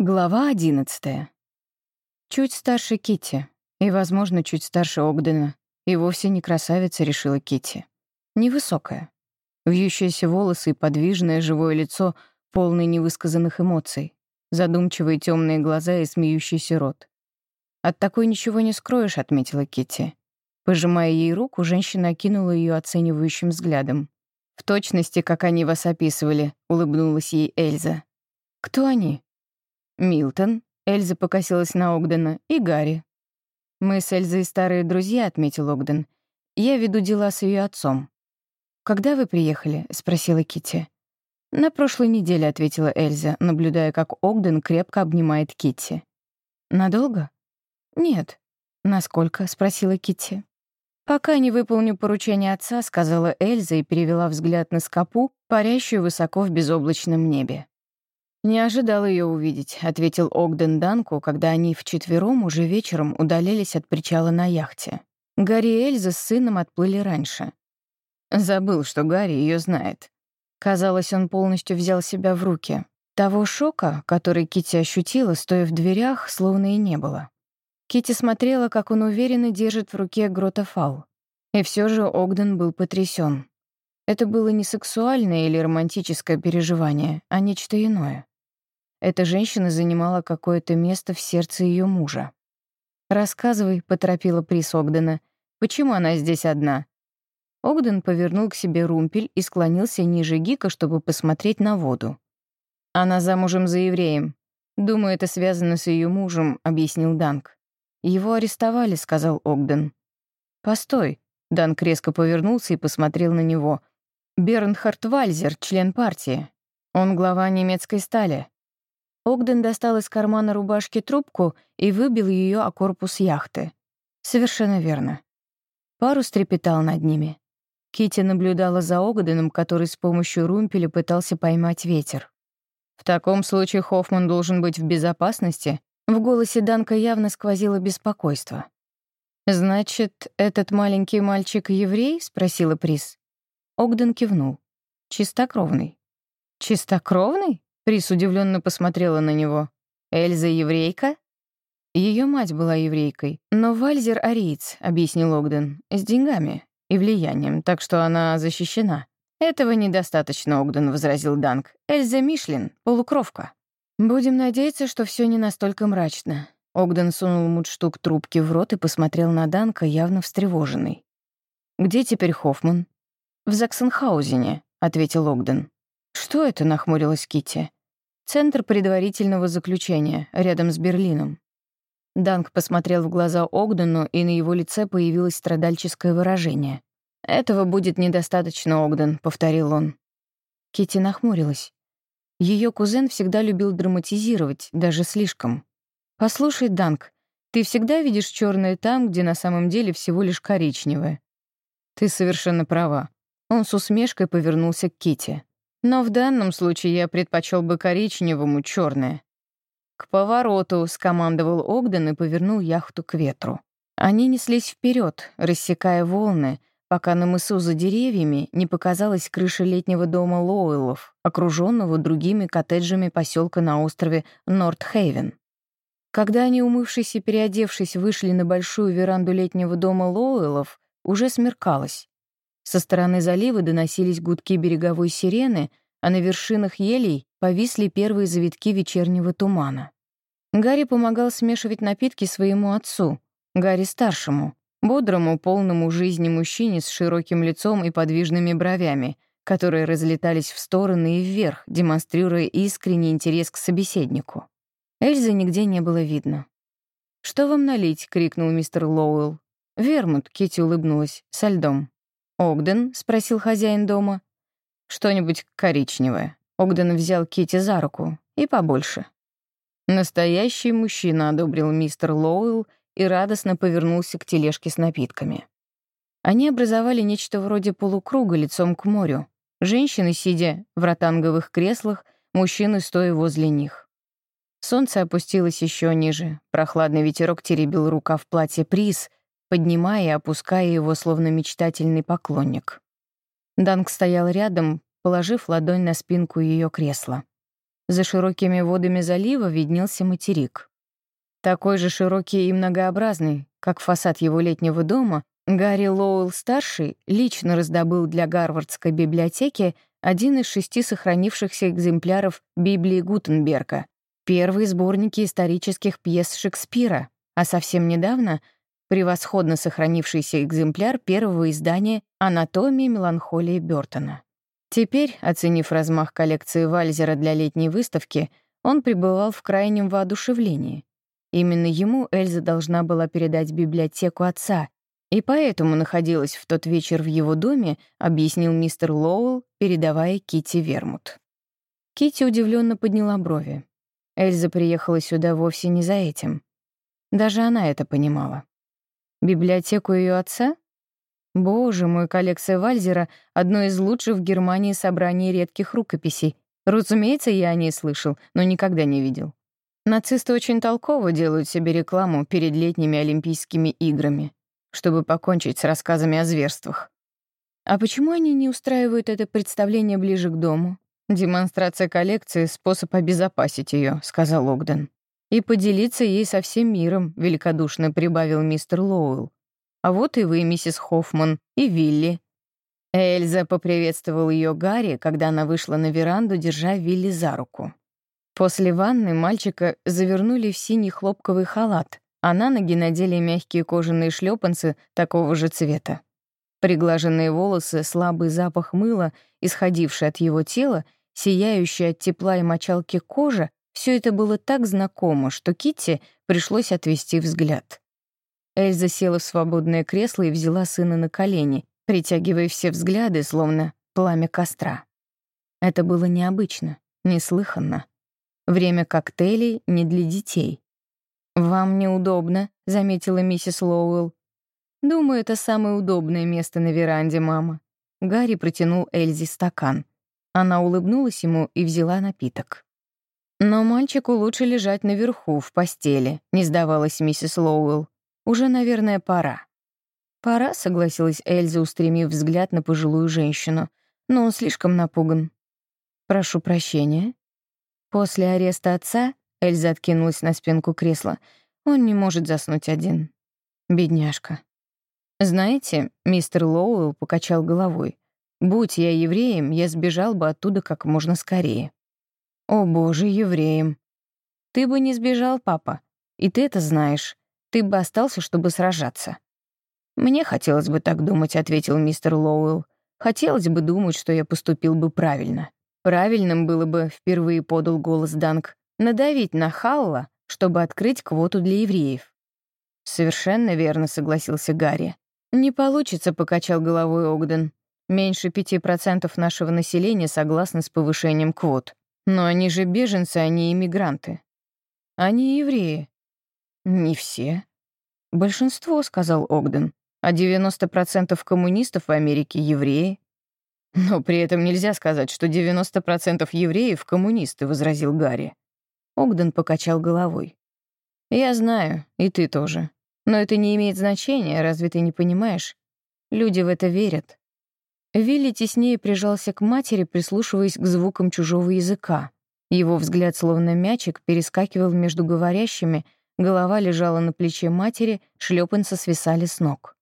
Глава одиннадцатая. Чуть старше Кити и, возможно, чуть старше Огдена, и вовсе не красавица, решила Кити. Невысокая. Вьющиеся волосы и подвижное живое лицо, полное невысказанных эмоций, задумчивые темные глаза и смеющийся рот. От такой ничего не скроешь, отметила Кити. Пожимая ей руку, женщина окинула ее оценивающим взглядом. В точности, как они вас описывали, улыбнулась ей Эльза. Кто они? Милтон, Эльза покосилась на Огдена, и Гарри. «Мы с Эльзой старые друзья», — отметил Огден. «Я веду дела с ее отцом». «Когда вы приехали?» — спросила Китти. «На прошлой неделе», — ответила Эльза, наблюдая, как Огден крепко обнимает Китти. «Надолго?» «Нет». «Насколько?» — спросила Китти. «Пока не выполню поручение отца», — сказала Эльза и перевела взгляд на скопу, парящую высоко в безоблачном небе. «Не ожидал ее увидеть», — ответил Огден Данку, когда они вчетвером уже вечером удалились от причала на яхте. Гарри и Эльза с сыном отплыли раньше. Забыл, что Гарри ее знает. Казалось, он полностью взял себя в руки. Того шока, который Кити ощутила, стоя в дверях, словно и не было. Кити смотрела, как он уверенно держит в руке гротофал. И все же Огден был потрясен. Это было не сексуальное или романтическое переживание, а нечто иное. Эта женщина занимала какое-то место в сердце ее мужа. «Рассказывай», — поторопила Прис Огдена, — «почему она здесь одна?» Огден повернул к себе румпель и склонился ниже Гика, чтобы посмотреть на воду. «Она замужем за евреем. Думаю, это связано с ее мужем», — объяснил Данк. «Его арестовали», — сказал Огден. «Постой», — Данк резко повернулся и посмотрел на него. «Бернхард Вальзер, член партии. Он глава немецкой стали. Огден достал из кармана рубашки трубку и выбил ее о корпус яхты. Совершенно верно. Парус трепетал над ними. Кити наблюдала за Огденом, который с помощью румпеля пытался поймать ветер. В таком случае Хоффман должен быть в безопасности. В голосе Данка явно сквозило беспокойство. «Значит, этот маленький мальчик еврей?» — спросила Прис. Огден кивнул. «Чистокровный». «Чистокровный?» Прис удивленно посмотрела на него. «Эльза еврейка?» Ее мать была еврейкой, но Вальзер — ариец, объяснил Огден, с деньгами и влиянием, так что она защищена. «Этого недостаточно, Огден», — возразил Данк. «Эльза Мишлин — полукровка». «Будем надеяться, что все не настолько мрачно». Огден сунул мудштук трубки в рот и посмотрел на Данка, явно встревоженный. «Где теперь Хоффман?» «В Заксенхаузене», — ответил Огден. «Что это?» — нахмурилась Китти. Центр предварительного заключения, рядом с Берлином. Данк посмотрел в глаза Огдену, и на его лице появилось страдальческое выражение. «Этого будет недостаточно, Огден», — повторил он. Кити нахмурилась. Ее кузен всегда любил драматизировать, даже слишком. «Послушай, Данк, ты всегда видишь черное там, где на самом деле всего лишь коричневое». «Ты совершенно права». Он с усмешкой повернулся к Кити. Но в данном случае я предпочел бы коричневому черное. К повороту скомандовал Огден и повернул яхту к ветру. Они неслись вперед, рассекая волны, пока на мысу за деревьями не показалась крыша летнего дома Лоуэллов, окруженного другими коттеджами поселка на острове Норт-Хейвен. Когда они, умывшись и переодевшись, вышли на большую веранду летнего дома Лоуэллов, уже смеркалось. Со стороны залива доносились гудки береговой сирены, а на вершинах елей повисли первые завитки вечернего тумана. Гарри помогал смешивать напитки своему отцу, Гарри старшему, бодрому, полному жизни мужчине с широким лицом и подвижными бровями, которые разлетались в стороны и вверх, демонстрируя искренний интерес к собеседнику. Эльзы нигде не было видно. «Что вам налить?» — крикнул мистер Лоуэлл. «Вермут», — Кити улыбнулась, — «со льдом». «Огден?» — спросил хозяин дома. «Что-нибудь коричневое». Огден взял Кити за руку. «И побольше». Настоящий мужчина одобрил мистер Лоуэлл и радостно повернулся к тележке с напитками. Они образовали нечто вроде полукруга лицом к морю. Женщины, сидя в ротанговых креслах, мужчины, стоя возле них. Солнце опустилось еще ниже. Прохладный ветерок теребил рукав платья Приз, поднимая и опуская его, словно мечтательный поклонник. Данк стоял рядом, положив ладонь на спинку ее кресла. за широкими водами залива виднелся материк. Такой же широкий и многообразный, как фасад его летнего дома, Гарри Лоуэлл-старший лично раздобыл для Гарвардской библиотеки один из шести сохранившихся экземпляров Библии Гутенберга, первые сборники исторических пьес Шекспира, а совсем недавно — превосходно сохранившийся экземпляр первого издания «Анатомия меланхолии Бёртона». Теперь, оценив размах коллекции Вальзера для летней выставки, он пребывал в крайнем воодушевлении. Именно ему Эльза должна была передать библиотеку отца, и поэтому находилась в тот вечер в его доме, объяснил мистер Лоуэлл, передавая Кити вермут. Кити удивленно подняла брови. Эльза приехала сюда вовсе не за этим. Даже она это понимала. Библиотеку ее отца? Боже мой, коллекция Вальзера — одно из лучших в Германии собраний редких рукописей. Разумеется, я о ней слышал, но никогда не видел. Нацисты очень толково делают себе рекламу перед летними Олимпийскими играми чтобы покончить с рассказами о зверствах. А почему они не устраивают это представление ближе к дому? Демонстрация коллекции — способ обезопасить ее, сказал Огден. И поделиться ей со всем миром, великодушно прибавил мистер Лоуэлл. А вот и вы, миссис Хоффман, и Вилли. Эльза поприветствовал ее Гарри, когда она вышла на веранду, держа Вилли за руку. После ванны мальчика завернули в синий хлопковый халат, а на ноги надели мягкие кожаные шлепанцы такого же цвета. Приглаженные волосы, слабый запах мыла, исходивший от его тела, сияющая от тепла и мочалки кожа — все это было так знакомо, что Китти пришлось отвести взгляд. Эльза села в свободное кресло и взяла сына на колени, притягивая все взгляды, словно пламя костра. Это было необычно, неслыханно. Время коктейлей не для детей. «Вам неудобно», — заметила миссис Лоуэлл. «Думаю, это самое удобное место на веранде, мама». Гарри протянул Эльзе стакан. Она улыбнулась ему и взяла напиток. «Но мальчику лучше лежать наверху, в постели», — не сдавалась миссис Лоуэлл. «Уже, наверное, пора». «Пора», — согласилась Эльза, устремив взгляд на пожилую женщину. «Но он слишком напуган». «Прошу прощения». После ареста отца Эльза откинулась на спинку кресла. Он не может заснуть один. Бедняжка. Знаете, мистер Лоуэлл покачал головой. Будь я евреем, я сбежал бы оттуда как можно скорее. О, боже, евреем. Ты бы не сбежал, папа. И ты это знаешь. Ты бы остался, чтобы сражаться. Мне хотелось бы так думать, ответил мистер Лоуэлл. Хотелось бы думать, что я поступил бы правильно. Правильным было бы, впервые подал голос Данк, надавить на Халла, чтобы открыть квоту для евреев. «Совершенно верно», — согласился Гарри. «Не получится», — покачал головой Огден. «Меньше пяти процентов нашего населения согласны с повышением квот. Но они же беженцы, они иммигранты. Они евреи». «Не все». «Большинство», — сказал Огден. «А 90% коммунистов в Америке — евреи». «Но при этом нельзя сказать, что 90% евреев — коммунисты», — возразил Гарри. Огден покачал головой. «Я знаю, и ты тоже. Но это не имеет значения, разве ты не понимаешь? Люди в это верят». Вилли теснее прижался к матери, прислушиваясь к звукам чужого языка. Его взгляд, словно мячик, перескакивал между говорящими, голова лежала на плече матери, шлепанцы свисали с ног.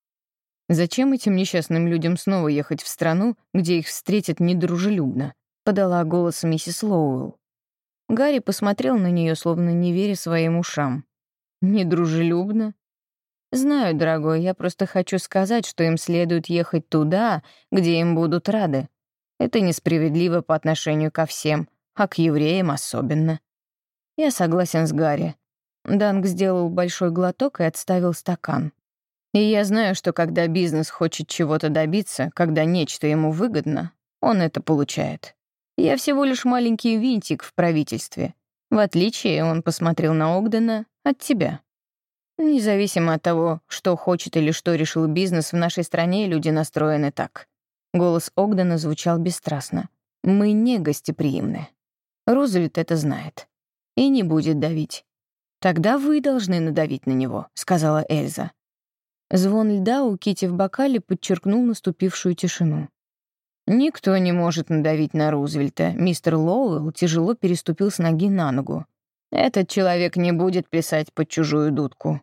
«Зачем этим несчастным людям снова ехать в страну, где их встретят недружелюбно?» — подала голос миссис Лоуэлл. Гарри посмотрел на нее, словно не веря своим ушам. «Недружелюбно?» «Знаю, дорогой, я просто хочу сказать, что им следует ехать туда, где им будут рады. Это несправедливо по отношению ко всем, а к евреям особенно». «Я согласен с Гарри». Данг сделал большой глоток и отставил стакан. «И я знаю, что когда бизнес хочет чего-то добиться, когда нечто ему выгодно, он это получает. Я всего лишь маленький винтик в правительстве. В отличие, он посмотрел на Огдена, от тебя. Независимо от того, что хочет или что решил бизнес, в нашей стране люди настроены так. Голос Огдена звучал бесстрастно. Мы не гостеприимны. Рузвельт это знает. И не будет давить. «Тогда вы должны надавить на него», — сказала Эльза. Звон льда у Кити в бокале подчеркнул наступившую тишину. Никто не может надавить на Рузвельта. Мистер Лоуэлл тяжело переступил с ноги на ногу. Этот человек не будет плясать под чужую дудку.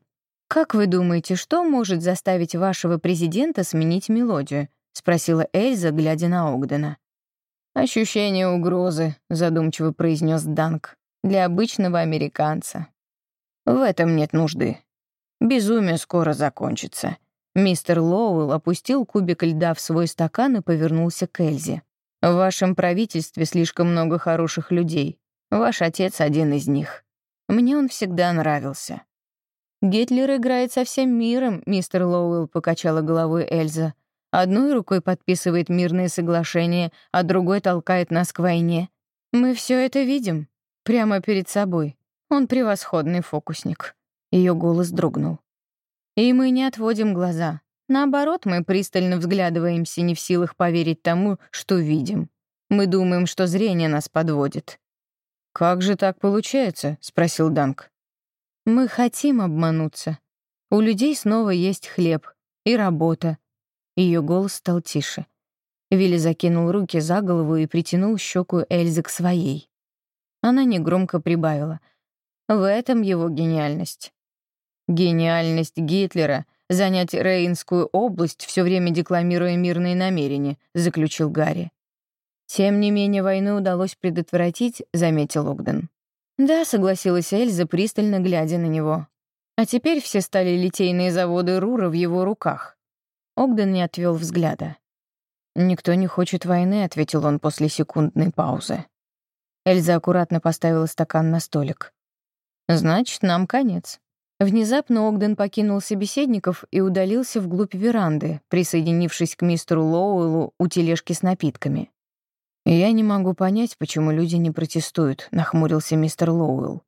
«Как вы думаете, что может заставить вашего президента сменить мелодию?» — спросила Эльза, глядя на Огдена. «Ощущение угрозы», — задумчиво произнес Данк, — «для обычного американца. В этом нет нужды. Безумие скоро закончится». Мистер Лоуэлл опустил кубик льда в свой стакан и повернулся к Эльзе. «В вашем правительстве слишком много хороших людей. Ваш отец один из них. Мне он всегда нравился». «Гитлер играет со всем миром», — мистер Лоуэлл покачала головой Эльза. «Одной рукой подписывает мирные соглашения, а другой толкает нас к войне. Мы все это видим. Прямо перед собой. Он превосходный фокусник». Ее голос дрогнул. И мы не отводим глаза. Наоборот, мы пристально взглядываемся, не в силах поверить тому, что видим. Мы думаем, что зрение нас подводит. «Как же так получается?» — спросил Данк. «Мы хотим обмануться. У людей снова есть хлеб и работа». Ее голос стал тише. Вилли закинул руки за голову и притянул щеку Эльзы к своей. Она негромко прибавила. В этом его гениальность. Гениальность Гитлера — занять Рейнскую область, все время декламируя мирные намерения, заключил Гарри. Тем не менее, войну удалось предотвратить, заметил Огден. Да, согласилась Эльза, пристально глядя на него. А теперь все стали литейные заводы Рура в его руках. Огден не отвел взгляда. «Никто не хочет войны», — ответил он после секундной паузы. Эльза аккуратно поставила стакан на столик. «Значит, нам конец». Внезапно Огден покинул собеседников и удалился вглубь веранды, присоединившись к мистеру Лоуэллу у тележки с напитками. «Я не могу понять, почему люди не протестуют», — нахмурился мистер Лоуэлл.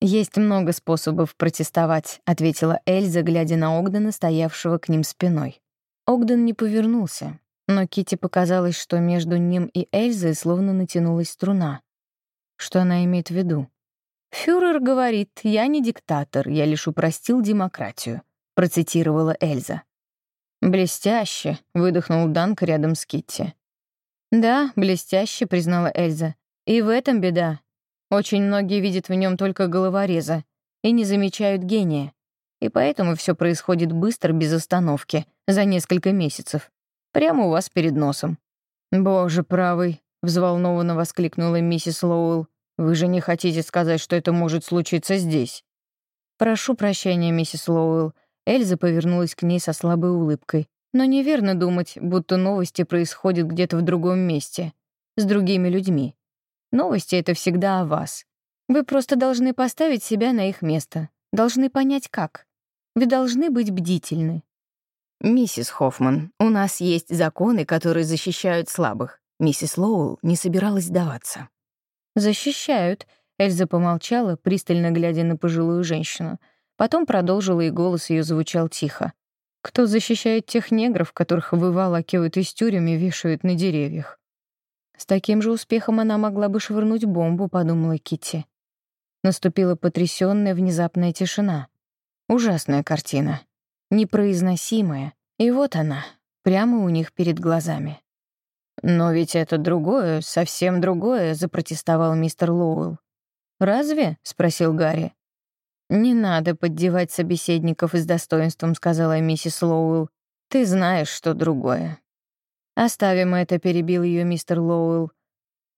«Есть много способов протестовать», — ответила Эльза, глядя на Огдена, стоявшего к ним спиной. Огден не повернулся, но Кити показалось, что между ним и Эльзой словно натянулась струна. Что она имеет в виду? «Фюрер говорит, я не диктатор, я лишь упростил демократию», — процитировала Эльза. «Блестяще», — выдохнул Данк рядом с Китти. «Да, блестяще», — признала Эльза. «И в этом беда. Очень многие видят в нем только головореза и не замечают гения. И поэтому все происходит быстро, без остановки, за несколько месяцев. Прямо у вас перед носом». «Боже правый», — взволнованно воскликнула миссис Лоуэлл. Вы же не хотите сказать, что это может случиться здесь?» «Прошу прощения, миссис Лоуэлл». Эльза повернулась к ней со слабой улыбкой. «Но неверно думать, будто новости происходят где-то в другом месте, с другими людьми. Новости — это всегда о вас. Вы просто должны поставить себя на их место, должны понять, как. Вы должны быть бдительны». «Миссис Хоффман, у нас есть законы, которые защищают слабых». Миссис Лоуэлл не собиралась сдаваться. «Защищают», — Эльза помолчала, пристально глядя на пожилую женщину. Потом продолжила, и голос ее звучал тихо. «Кто защищает тех негров, которых выволакивают из тюрем и вешают на деревьях?» «С таким же успехом она могла бы швырнуть бомбу», — подумала Китти. Наступила потрясённая внезапная тишина. Ужасная картина. Непроизносимая. И вот она, прямо у них перед глазами. «Но ведь это другое, совсем другое», — запротестовал мистер Лоуэлл. «Разве?» — спросил Гарри. «Не надо поддевать собеседников с достоинством», — сказала миссис Лоуэлл. «Ты знаешь, что другое». «Оставим это», — перебил ее мистер Лоуэлл.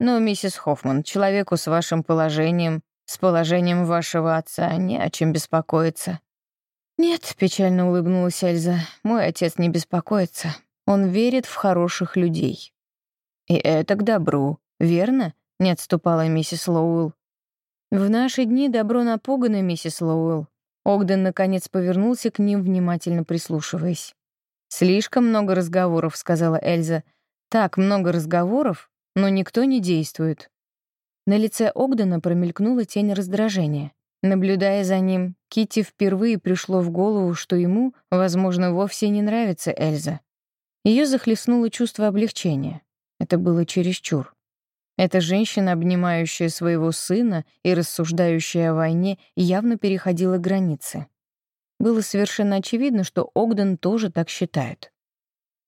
«Но, миссис Хоффман, человеку с вашим положением, с положением вашего отца, не о чем беспокоиться». «Нет», — печально улыбнулась Эльза, — «мой отец не беспокоится. Он верит в хороших людей». «И это к добру, верно?» — не отступала миссис Лоуэлл. «В наши дни добро напугано, миссис Лоуэлл». Огден, наконец, повернулся к ним, внимательно прислушиваясь. «Слишком много разговоров», — сказала Эльза. «Так много разговоров, но никто не действует». На лице Огдена промелькнула тень раздражения. Наблюдая за ним, Кити впервые пришло в голову, что ему, возможно, вовсе не нравится Эльза. Ее захлестнуло чувство облегчения. Это было чересчур. Эта женщина, обнимающая своего сына и рассуждающая о войне, явно переходила границы. Было совершенно очевидно, что Огден тоже так считает.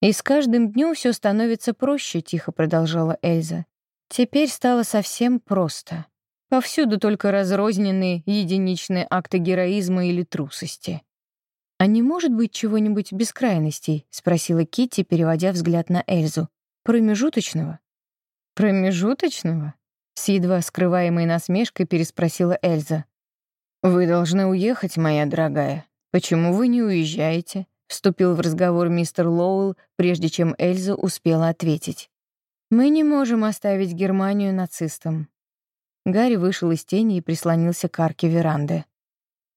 «И с каждым днем все становится проще», — тихо продолжала Эльза. «Теперь стало совсем просто. Повсюду только разрозненные единичные акты героизма или трусости». «А не может быть чего-нибудь без крайностей?» — спросила Китти, переводя взгляд на Эльзу. «Промежуточного?» «Промежуточного?» — с едва скрываемой насмешкой переспросила Эльза. «Вы должны уехать, моя дорогая. Почему вы не уезжаете?» Вступил в разговор мистер Лоуэлл, прежде чем Эльза успела ответить. «Мы не можем оставить Германию нацистам». Гарри вышел из тени и прислонился к арке веранды.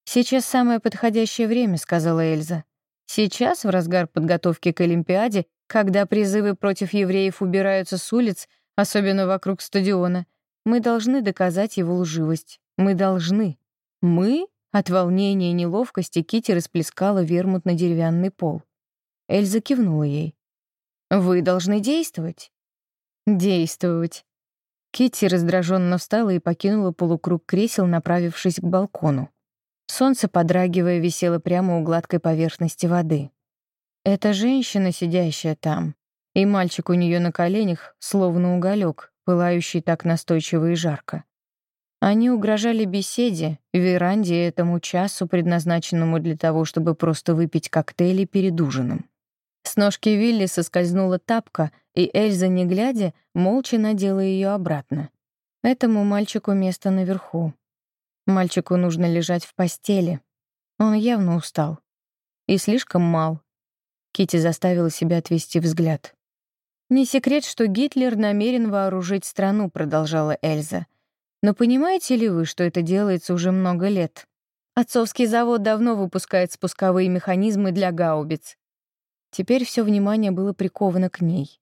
«Сейчас самое подходящее время», — сказала Эльза. «Сейчас, в разгар подготовки к Олимпиаде, когда призывы против евреев убираются с улиц, особенно вокруг стадиона, мы должны доказать его лживость. Мы должны. Мы от волнения и неловкости Кити расплескала вермут на деревянный пол. Эльза кивнула ей. «Вы должны действовать». «Действовать». Кити раздраженно встала и покинула полукруг кресел, направившись к балкону. Солнце, подрагивая, висело прямо у гладкой поверхности воды. Эта женщина, сидящая там, и мальчик у нее на коленях, словно уголек, пылающий так настойчиво и жарко. Они угрожали беседе, веранде этому часу, предназначенному для того, чтобы просто выпить коктейли перед ужином. С ножки Вилли соскользнула тапка, и Эльза, не глядя, молча надела ее обратно. Этому мальчику место наверху. Мальчику нужно лежать в постели. Он явно устал. И слишком мал. Кити заставила себя отвести взгляд. «Не секрет, что Гитлер намерен вооружить страну», — продолжала Эльза. Но понимаете ли вы, что это делается уже много лет? Отцовский завод давно выпускает спусковые механизмы для гаубиц. Теперь все внимание было приковано к ней.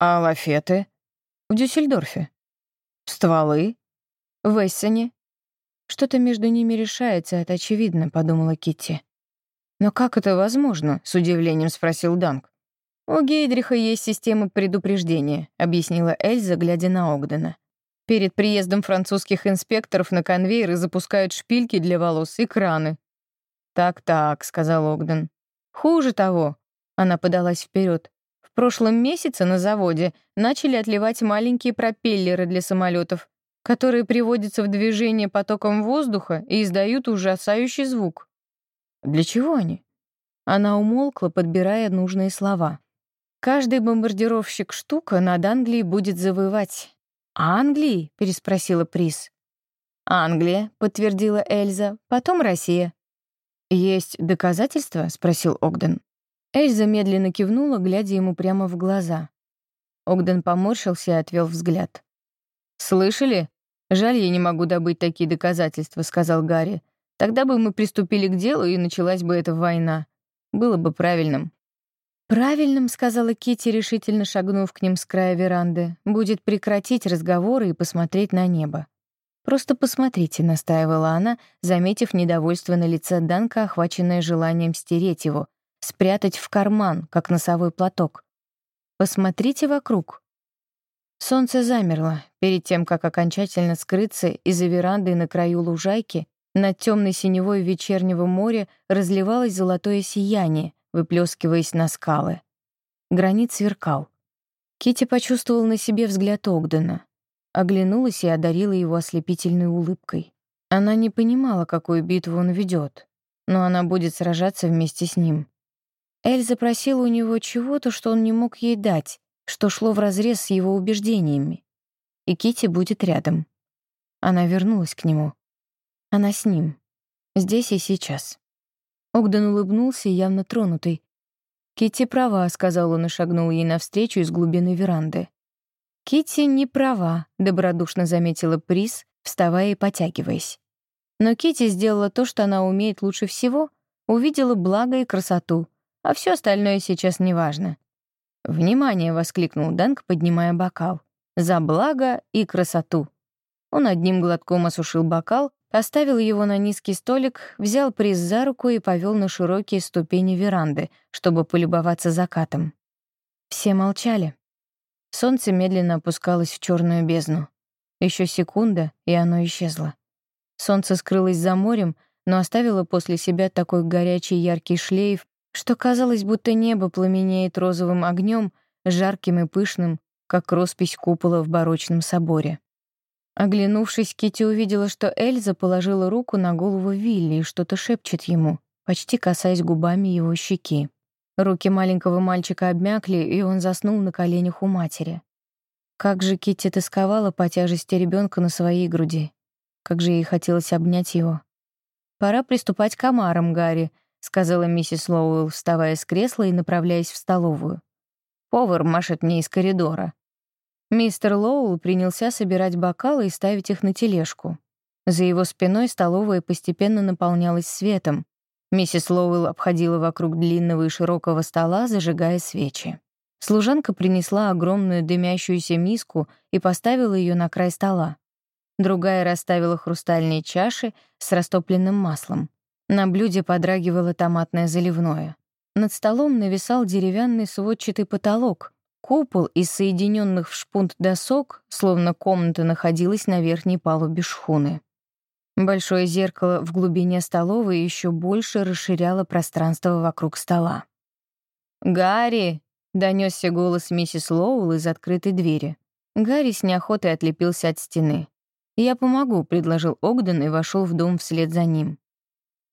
А лафеты? В Дюссельдорфе. Стволы? В Эссене? Что-то между ними решается, это очевидно, подумала Китти. Но как это возможно? с удивлением спросил Данк. У Гейдриха есть система предупреждения, объяснила Эльза, глядя на Огдена. Перед приездом французских инспекторов на конвейеры запускают шпильки для волос и краны. «Так-так», — сказал Огден. «Хуже того», — она подалась вперед. «В прошлом месяце на заводе начали отливать маленькие пропеллеры для самолетов, которые приводятся в движение потоком воздуха и издают ужасающий звук». «Для чего они?» Она умолкла, подбирая нужные слова. «Каждый бомбардировщик штука над Англией будет завывать. «Англии?» — переспросила Прис. «Англия», — подтвердила Эльза, «потом Россия». «Есть доказательства?» — спросил Огден. Эльза медленно кивнула, глядя ему прямо в глаза. Огден поморщился и отвел взгляд. «Слышали? Жаль, я не могу добыть такие доказательства», — сказал Гарри. «Тогда бы мы приступили к делу, и началась бы эта война. Было бы правильным». «Правильным», — сказала Кити, решительно шагнув к ним с края веранды, «будет прекратить разговоры и посмотреть на небо». «Просто посмотрите», — настаивала она, заметив недовольство на лице Данка, охваченное желанием стереть его, спрятать в карман, как носовой платок. «Посмотрите вокруг». Солнце замерло. Перед тем, как окончательно скрыться из-за веранды на краю лужайки, над темной синевой вечернего моря разливалось золотое сияние — выплескиваясь на скалы. Гранит сверкал. Кити почувствовал на себе взгляд Огдена, оглянулась и одарила его ослепительной улыбкой. Она не понимала, какую битву он ведет, но она будет сражаться вместе с ним. Эльза просила у него чего-то, что он не мог ей дать, что шло вразрез с его убеждениями. И Кити будет рядом. Она вернулась к нему. Она с ним. Здесь и сейчас. Огден улыбнулся, явно тронутый. «Китти права», — сказал он и шагнул ей навстречу из глубины веранды. «Китти не права», — добродушно заметила Прис, вставая и потягиваясь. Но Китти сделала то, что она умеет лучше всего, увидела благо и красоту, а все остальное сейчас неважно. «Внимание!» — воскликнул Данк, поднимая бокал. «За благо и красоту!» Он одним глотком осушил бокал, Поставил его на низкий столик, взял приз за руку и повел на широкие ступени веранды, чтобы полюбоваться закатом. Все молчали. Солнце медленно опускалось в черную бездну. Еще секунда, и оно исчезло. Солнце скрылось за морем, но оставило после себя такой горячий яркий шлейф, что казалось, будто небо пламенеет розовым огнем, жарким и пышным, как роспись купола в барочном соборе. Оглянувшись, Кити увидела, что Эльза положила руку на голову Вилли и что-то шепчет ему, почти касаясь губами его щеки. Руки маленького мальчика обмякли, и он заснул на коленях у матери. Как же Кити тосковала по тяжести ребенка на своей груди. Как же ей хотелось обнять его. «Пора приступать к омарам, Гарри», — сказала миссис Лоуэлл, вставая с кресла и направляясь в столовую. «Повар машет мне из коридора». Мистер Лоул принялся собирать бокалы и ставить их на тележку. За его спиной столовая постепенно наполнялась светом. Миссис Лоуэлл обходила вокруг длинного и широкого стола, зажигая свечи. Служанка принесла огромную дымящуюся миску и поставила ее на край стола. Другая расставила хрустальные чаши с растопленным маслом. На блюде подрагивало томатное заливное. Над столом нависал деревянный сводчатый потолок, Купол из соединенных в шпунт досок, словно комната находилась на верхней палубе шхуны. Большое зеркало в глубине столовой еще больше расширяло пространство вокруг стола. «Гарри!» — донесся голос миссис Лоул из открытой двери. Гарри с неохотой отлепился от стены. «Я помогу», — предложил Огден и вошел в дом вслед за ним.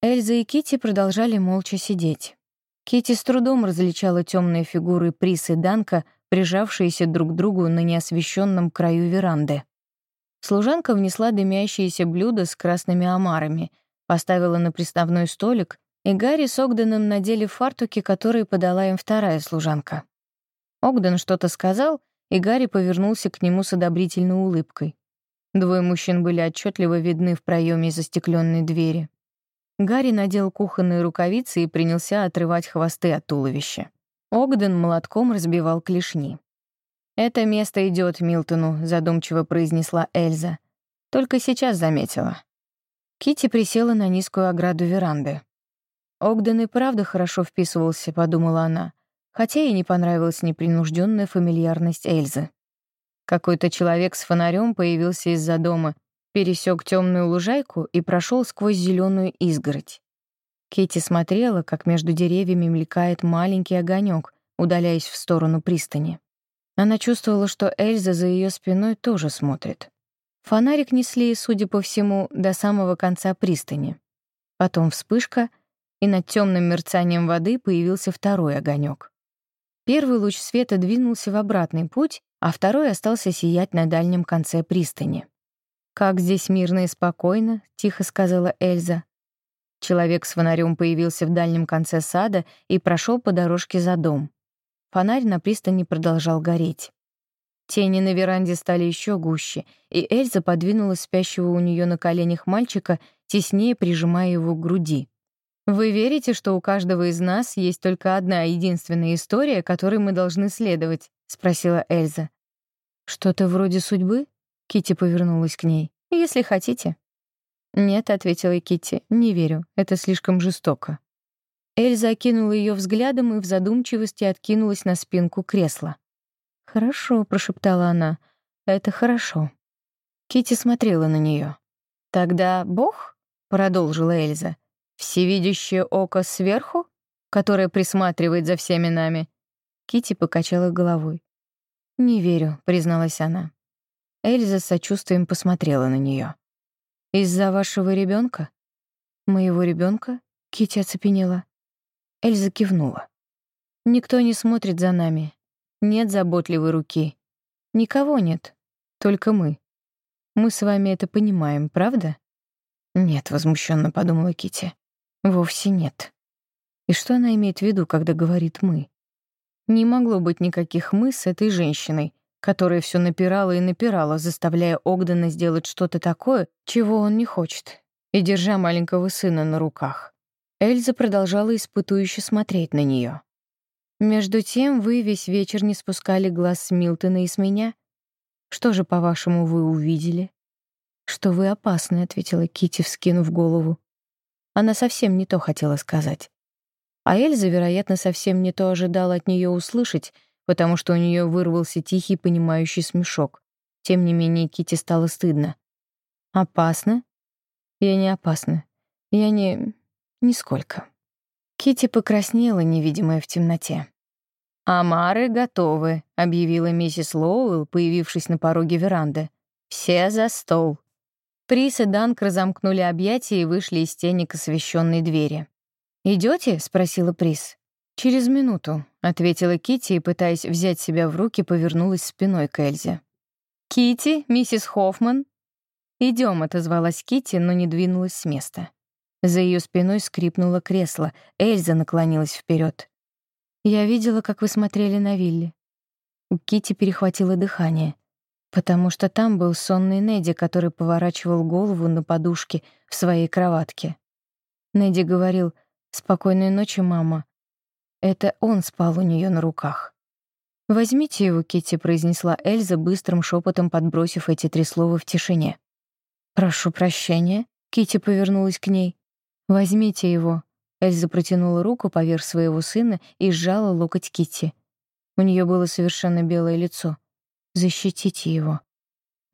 Эльза и Кити продолжали молча сидеть. Кити с трудом различала темные фигуры Прис и Данка, прижавшиеся друг к другу на неосвещенном краю веранды. Служанка внесла дымящиеся блюда с красными омарами, поставила на приставной столик, и Гарри с Огденом надели фартуки, которые подала им вторая служанка. Огден что-то сказал, и Гарри повернулся к нему с одобрительной улыбкой. Двое мужчин были отчетливо видны в проеме застекленной двери. Гарри надел кухонные рукавицы и принялся отрывать хвосты от туловища. Огден молотком разбивал клешни. «Это место идет Милтону», — задумчиво произнесла Эльза. «Только сейчас заметила». Кити присела на низкую ограду веранды. Огден и правда хорошо вписывался, подумала она, хотя и не понравилась непринужденная фамильярность Эльзы. Какой-то человек с фонарем появился из-за дома, пересек темную лужайку и прошел сквозь зеленую изгородь. Кити смотрела, как между деревьями мелькает маленький огонек, удаляясь в сторону пристани. Она чувствовала, что Эльза за ее спиной тоже смотрит. Фонарик несли, судя по всему, до самого конца пристани. Потом вспышка, и над темным мерцанием воды появился второй огонек. Первый луч света двинулся в обратный путь, а второй остался сиять на дальнем конце пристани. «Как здесь мирно и спокойно», — тихо сказала Эльза. Человек с фонарем появился в дальнем конце сада и прошел по дорожке за дом. Фонарь на пристани продолжал гореть. Тени на веранде стали еще гуще, и Эльза подвинула спящего у нее на коленях мальчика, теснее прижимая его к груди. «Вы верите, что у каждого из нас есть только одна единственная история, которой мы должны следовать?» — спросила Эльза. «Что-то вроде судьбы?» — Кити повернулась к ней. «Если хотите». «Нет», — ответила Китти, — «не верю, это слишком жестоко». Эльза окинула ее взглядом и в задумчивости откинулась на спинку кресла. «Хорошо», — прошептала она, — «это хорошо». Китти смотрела на нее. «Тогда Бог?» — продолжила Эльза. «Всевидящее око сверху, которое присматривает за всеми нами?» Китти покачала головой. «Не верю», — призналась она. Эльза с сочувствием посмотрела на нее. Из-за вашего ребенка? Моего ребенка? Кити оцепенела. Эльза кивнула. Никто не смотрит за нами. Нет заботливой руки. Никого нет. Только мы. Мы с вами это понимаем, правда? Нет, возмущенно подумала Кити. Вовсе нет. И что она имеет в виду, когда говорит мы? Не могло быть никаких мы с этой женщиной, которая все напирала и напирала, заставляя Огдена сделать что-то такое, чего он не хочет, и держа маленького сына на руках. Эльза продолжала испытующе смотреть на нее. «Между тем вы весь вечер не спускали глаз с Милтона и с меня. Что же, по-вашему, вы увидели?» «Что вы опасны», — ответила Кити, вскинув голову. Она совсем не то хотела сказать. А Эльза, вероятно, совсем не то ожидала от нее услышать — потому что у нее вырвался тихий, понимающий смешок. Тем не менее, Кити стало стыдно. «Опасно?» «Я не опасна. Я не... нисколько». Кити покраснела, невидимая в темноте. «Амары готовы», — объявила миссис Лоуэлл, появившись на пороге веранды. «Все за стол». Прис и Данк разомкнули объятия и вышли из тени к освещенной двери. Идете? спросила Прис. «Через минуту», — ответила Кити и, пытаясь взять себя в руки, повернулась спиной к Эльзе. Кити, миссис Хоффман?» Идем, отозвалась Кити, но не двинулась с места. За ее спиной скрипнуло кресло. Эльза наклонилась вперед. Я видела, как вы смотрели на Вилли. У Кити перехватило дыхание, потому что там был сонный Неди, который поворачивал голову на подушке в своей кроватке. Неди говорил «Спокойной ночи, мама». Это он спал у нее на руках. «Возьмите его, Кити, произнесла Эльза, быстрым шепотом подбросив эти три слова в тишине. «Прошу прощения», — Кити повернулась к ней. «Возьмите его», Эльза протянула руку поверх своего сына и сжала локоть Китти. У нее было совершенно белое лицо. «Защитите его.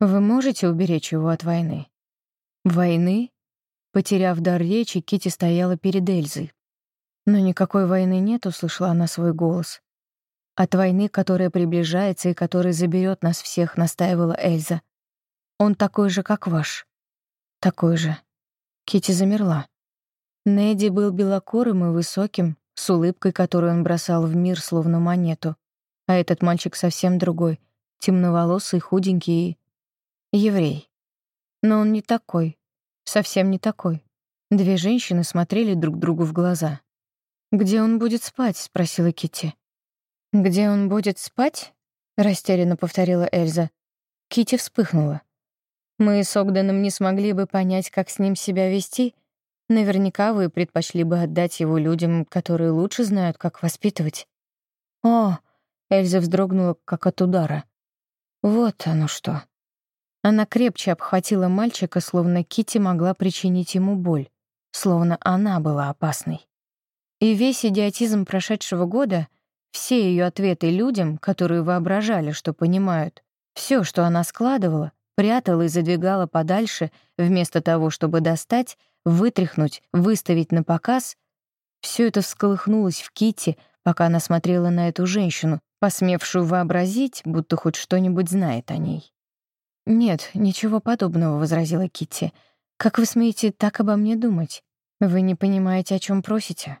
Вы можете уберечь его от войны?» «Войны?» Потеряв дар речи, Кити стояла перед Эльзой. «Но никакой войны нет», — услышала она свой голос. «От войны, которая приближается и которая заберет нас всех», — настаивала Эльза. «Он такой же, как ваш». «Такой же». Кити замерла. Неди был белокурым и высоким, с улыбкой, которую он бросал в мир словно монету. А этот мальчик совсем другой, темноволосый, худенький и... еврей. Но он не такой, совсем не такой. Две женщины смотрели друг другу в глаза. «Где он будет спать?» — спросила Китти. «Где он будет спать?» — растерянно повторила Эльза. Китти вспыхнула. «Мы с Огденом не смогли бы понять, как с ним себя вести», Наверняка вы предпочли бы отдать его людям, которые лучше знают, как воспитывать. О, Эльза вздрогнула, как от удара. Вот оно что. Она крепче обхватила мальчика, словно Кити могла причинить ему боль, словно она была опасной. И весь идиотизм прошедшего года, все ее ответы людям, которые воображали, что понимают, все, что она складывала, прятала и задвигала подальше, вместо того, чтобы достать, вытряхнуть, выставить на показ, все это всколыхнулось в Кити, пока она смотрела на эту женщину, посмевшую вообразить, будто хоть что-нибудь знает о ней. «Нет, ничего подобного», — возразила Кити. «Как вы смеете так обо мне думать? Вы не понимаете, о чем просите».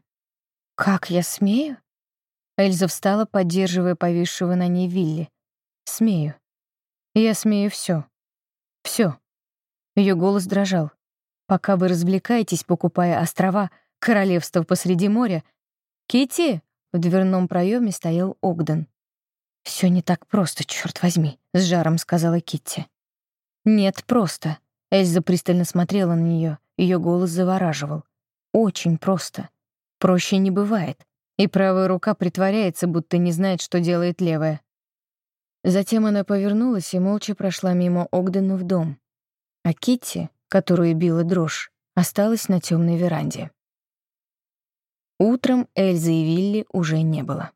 «Как я смею?» Эльза встала, поддерживая повисшего на ней Вилли. «Смею. Я смею все. Все. Ее голос дрожал. Пока вы развлекаетесь, покупая острова, королевство посреди моря. Кити! В дверном проеме стоял Огден. Все не так просто, черт возьми, с жаром сказала Китти. Нет, просто. Эльза пристально смотрела на нее, ее голос завораживал. Очень просто. Проще не бывает. И правая рука притворяется, будто не знает, что делает левая. Затем она повернулась и молча прошла мимо Огдена в дом. А Китти, которую била дрожь, осталась на темной веранде. Утром Эльзы и Вилли уже не было.